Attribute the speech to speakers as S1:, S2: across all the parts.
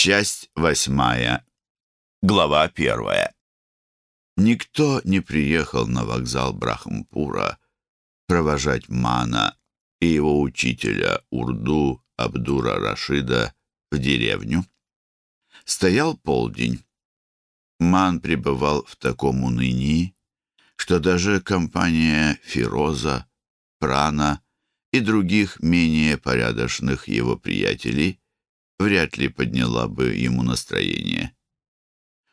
S1: Часть восьмая. Глава первая. Никто не приехал на вокзал Брахмпура провожать Мана и его учителя Урду Абдура Рашида в деревню. Стоял полдень. Ман пребывал в таком унынии, что даже компания Фироза, Прана и других менее порядочных его приятелей вряд ли подняла бы ему настроение.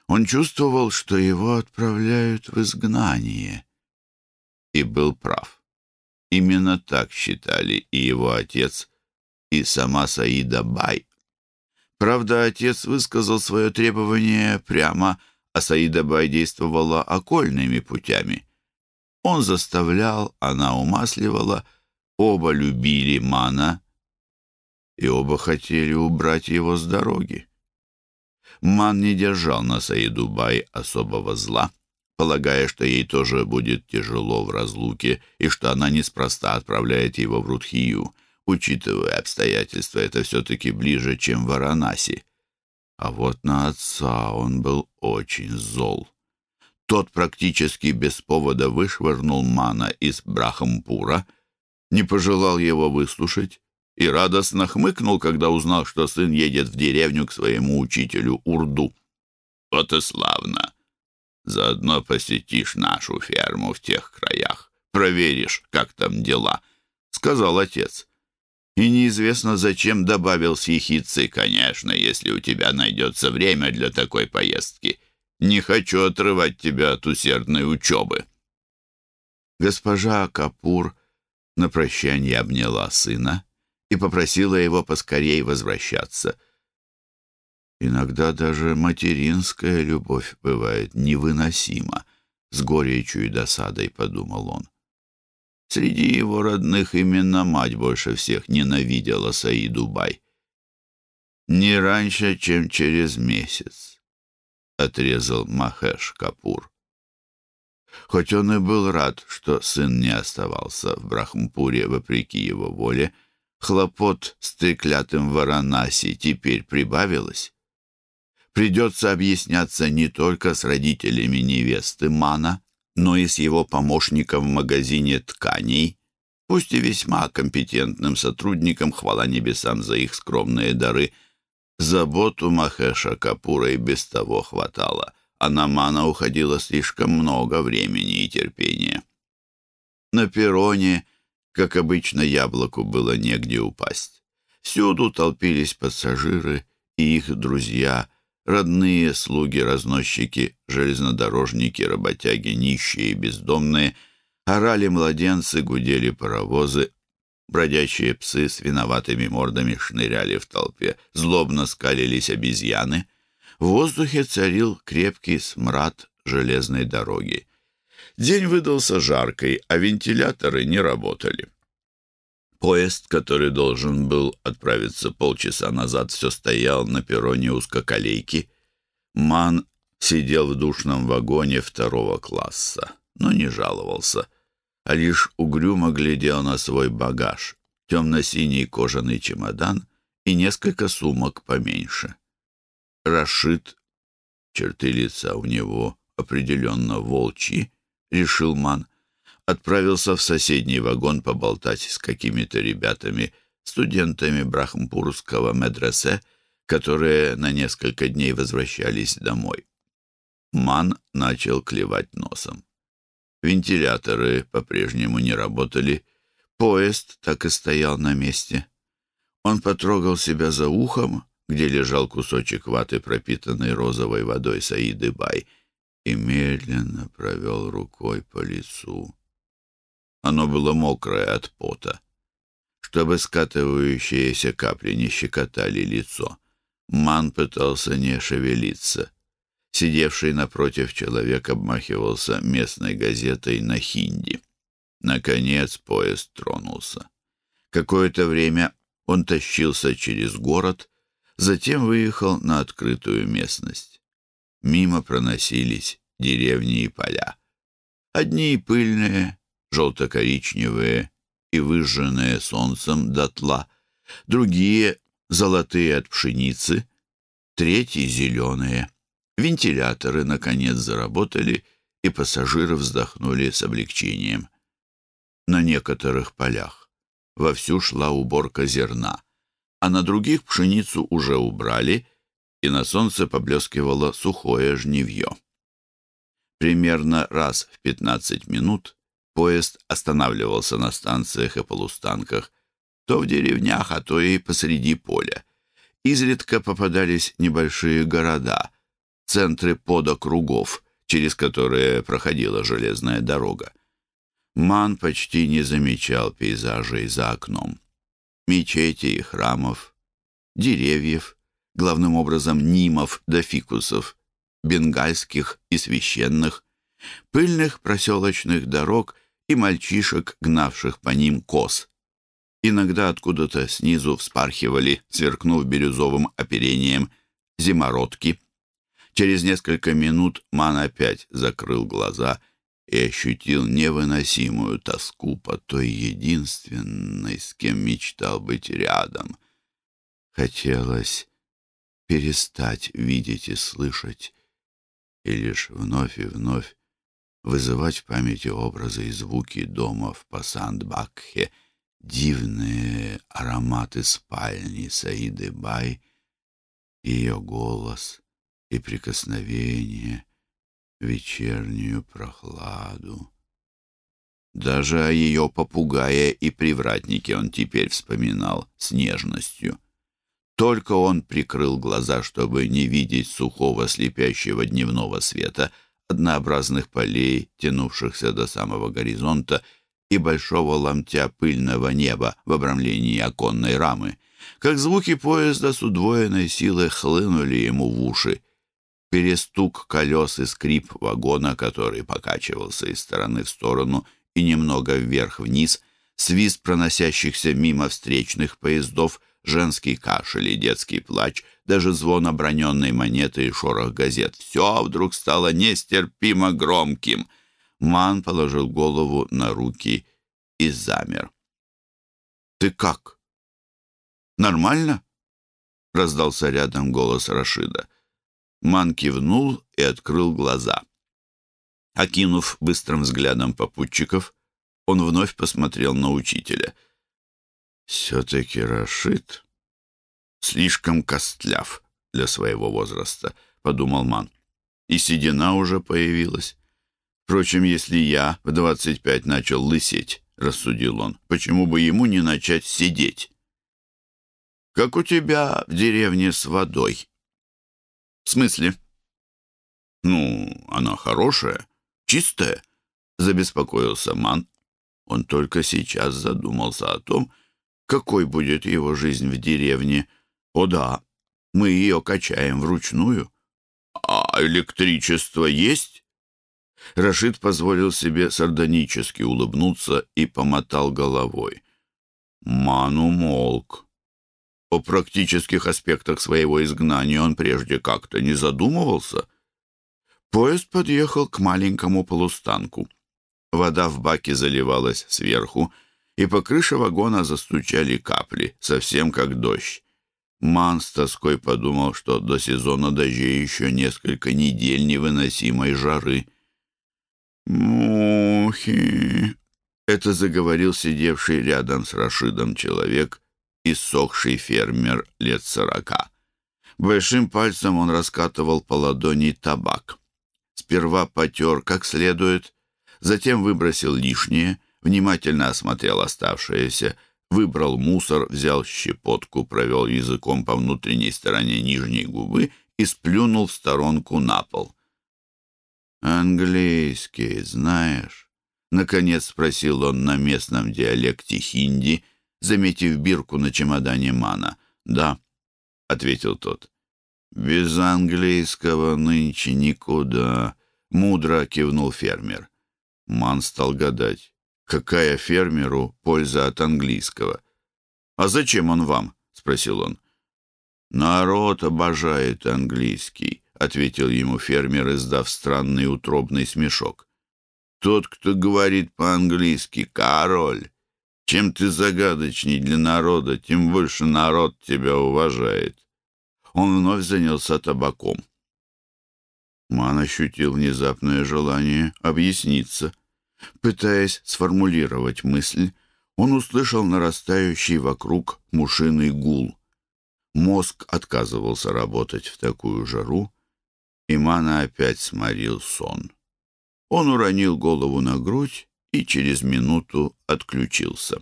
S1: Он чувствовал, что его отправляют в изгнание. И был прав. Именно так считали и его отец, и сама Саида Бай. Правда, отец высказал свое требование прямо, а Саида Бай действовала окольными путями. Он заставлял, она умасливала, оба любили Мана и оба хотели убрать его с дороги. Ман не держал на Саиду Бай особого зла, полагая, что ей тоже будет тяжело в разлуке и что она неспроста отправляет его в Рудхию. Учитывая обстоятельства, это все-таки ближе, чем в Варанаси. А вот на отца он был очень зол. Тот практически без повода вышвырнул Мана из Брахампура, не пожелал его выслушать и радостно хмыкнул, когда узнал, что сын едет в деревню к своему учителю Урду. «Вот и славно! Заодно посетишь нашу ферму в тех краях, проверишь, как там дела», — сказал отец. И неизвестно, зачем добавил с конечно, если у тебя найдется время для такой поездки. Не хочу отрывать тебя от усердной учебы. Госпожа Капур на прощание обняла сына и попросила его поскорей возвращаться. Иногда даже материнская любовь бывает невыносима, с горечью и досадой подумал он. Среди его родных именно мать больше всех ненавидела Саиду Бай. «Не раньше, чем через месяц», — отрезал Махеш Капур. Хоть он и был рад, что сын не оставался в Брахмпуре вопреки его воле, — хлопот с треклятым Варанаси теперь прибавилось. Придется объясняться не только с родителями невесты Мана, но и с его помощником в магазине тканей, пусть и весьма компетентным сотрудником, хвала небесам за их скромные дары. Заботу Махеша Капура и без того хватало, а на Мана уходило слишком много времени и терпения. На перроне как обычно, яблоку было негде упасть. Всюду толпились пассажиры и их друзья, родные, слуги, разносчики, железнодорожники, работяги, нищие и бездомные. Орали младенцы, гудели паровозы, бродячие псы с виноватыми мордами шныряли в толпе, злобно скалились обезьяны. В воздухе царил крепкий смрад железной дороги. День выдался жаркий, а вентиляторы не работали. Поезд, который должен был отправиться полчаса назад, все стоял на перроне узкоколейки. Ман сидел в душном вагоне второго класса, но не жаловался, а лишь угрюмо глядел на свой багаж, темно-синий кожаный чемодан и несколько сумок поменьше. Рашид, черты лица у него определенно волчьи, решил Ман, отправился в соседний вагон поболтать с какими-то ребятами, студентами Брахмпурского медресе, которые на несколько дней возвращались домой. Ман начал клевать носом. Вентиляторы по-прежнему не работали, поезд так и стоял на месте. Он потрогал себя за ухом, где лежал кусочек ваты, пропитанной розовой водой Саиды Бай, и медленно провел рукой по лицу. Оно было мокрое от пота. Чтобы скатывающиеся капли не щекотали лицо, Ман пытался не шевелиться. Сидевший напротив человек обмахивался местной газетой на хинди. Наконец поезд тронулся. Какое-то время он тащился через город, затем выехал на открытую местность. Мимо проносились деревни и поля. Одни пыльные, желто-коричневые и выжженные солнцем дотла, другие — золотые от пшеницы, третий — зеленые. Вентиляторы, наконец, заработали, и пассажиры вздохнули с облегчением. На некоторых полях вовсю шла уборка зерна, а на других пшеницу уже убрали, и на солнце поблескивало сухое жнивье. Примерно раз в 15 минут поезд останавливался на станциях и полустанках, то в деревнях, а то и посреди поля. Изредка попадались небольшие города, центры подокругов, через которые проходила железная дорога. Ман почти не замечал пейзажей за окном. Мечети и храмов, деревьев, главным образом нимов да фикусов, бенгальских и священных, пыльных проселочных дорог и мальчишек, гнавших по ним коз. Иногда откуда-то снизу вспархивали, сверкнув бирюзовым оперением, зимородки. Через несколько минут Ман опять закрыл глаза и ощутил невыносимую тоску по той единственной, с кем мечтал быть рядом. Хотелось перестать видеть и слышать, и лишь вновь и вновь вызывать в памяти образы и звуки дома в Пасандбакхе, дивные ароматы спальни Саиды Бай, ее голос и прикосновение, вечернюю прохладу. Даже о ее попугае и привратнике он теперь вспоминал с нежностью. Только он прикрыл глаза, чтобы не видеть сухого слепящего дневного света, однообразных полей, тянувшихся до самого горизонта, и большого ломтя пыльного неба в обрамлении оконной рамы, как звуки поезда с удвоенной силой хлынули ему в уши. Перестук колес и скрип вагона, который покачивался из стороны в сторону и немного вверх-вниз, свист проносящихся мимо встречных поездов — женский кашель и детский плач, даже звон оброненной монеты и шорох газет. Все вдруг стало нестерпимо громким. Ман положил голову на руки и замер. «Ты как? Нормально?» — раздался рядом голос Рашида. Ман кивнул и открыл глаза. Окинув быстрым взглядом попутчиков, он вновь посмотрел на учителя — все-таки Рашид слишком костляв для своего возраста, подумал Ман. И седина уже появилась. Впрочем, если я в двадцать пять начал лысеть, рассудил он, почему бы ему не начать сидеть? Как у тебя в деревне с водой? В смысле? Ну, она хорошая, чистая, забеспокоился Ман. Он только сейчас задумался о том, какой будет его жизнь в деревне. О да, мы ее качаем вручную. А электричество есть? Рашид позволил себе сардонически улыбнуться и помотал головой. Ману молк. О практических аспектах своего изгнания он прежде как-то не задумывался. Поезд подъехал к маленькому полустанку. Вода в баке заливалась сверху, и по крыше вагона застучали капли, совсем как дождь. Ман с тоской подумал, что до сезона дождей еще несколько недель невыносимой жары. «Мухи!» — это заговорил сидевший рядом с Рашидом человек, иссохший фермер лет сорока. Большим пальцем он раскатывал по ладони табак. Сперва потер как следует, затем выбросил лишнее — внимательно осмотрел оставшееся, выбрал мусор, взял щепотку, провел языком по внутренней стороне нижней губы и сплюнул в сторонку на пол. «Английский знаешь?» — наконец спросил он на местном диалекте хинди, заметив бирку на чемодане Мана. «Да», — ответил тот. «Без английского нынче никуда», — мудро кивнул фермер. Ман стал гадать. Какая фермеру польза от английского? «А зачем он вам?» — спросил он. «Народ обожает английский», — ответил ему фермер, издав странный утробный смешок. «Тот, кто говорит по-английски, король. Чем ты загадочней для народа, тем больше народ тебя уважает». он вновь занялся табаком. Ман ощутил внезапное желание объясниться. Пытаясь сформулировать мысль, он услышал нарастающий вокруг мушиный гул. Мозг отказывался работать в такую жару, и Мана опять сморил сон. Он уронил голову на грудь и через минуту отключился.